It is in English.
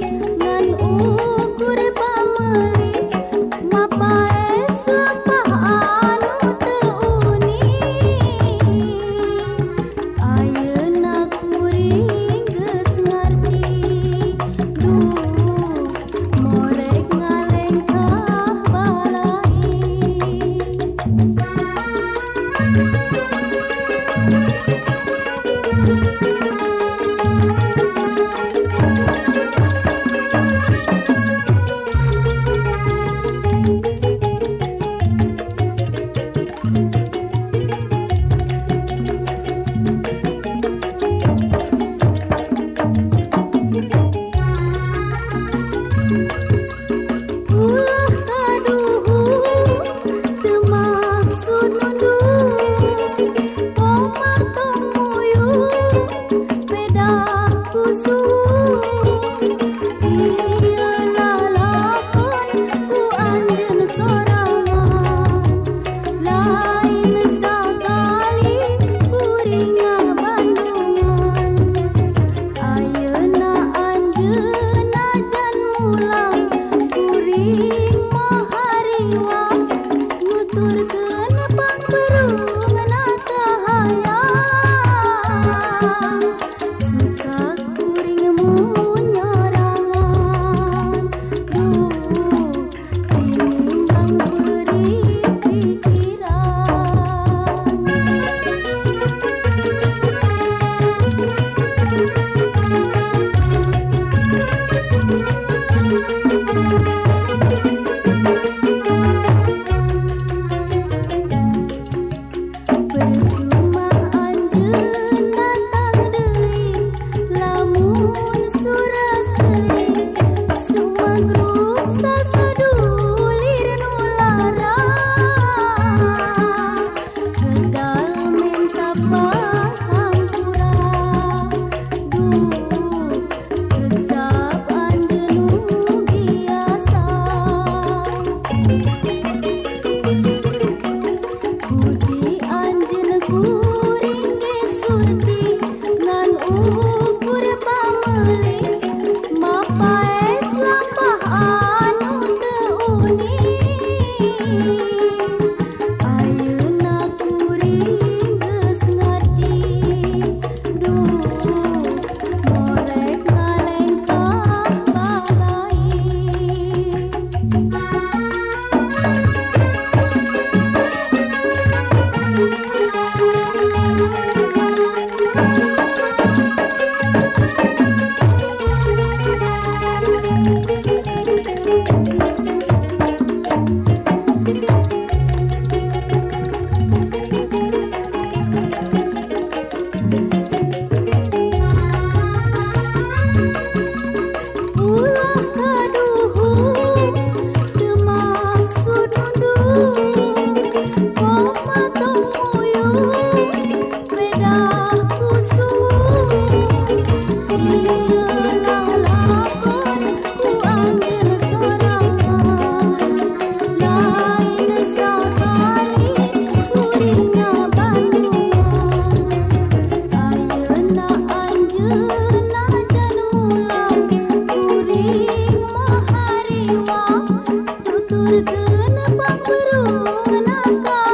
Yeah. ना का